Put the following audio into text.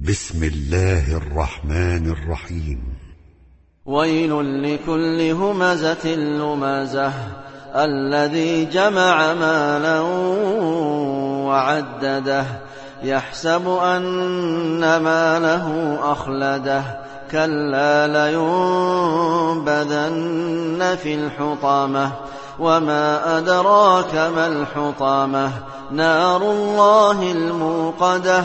بسم الله الرحمن الرحيم. ويل لكل همزة لمزة الذي جمع مالا وعدده يحسب أن ماله أخلده. كلا لينبذن في الحطامة وما أدراك ما الحطامة نار الله الموقدة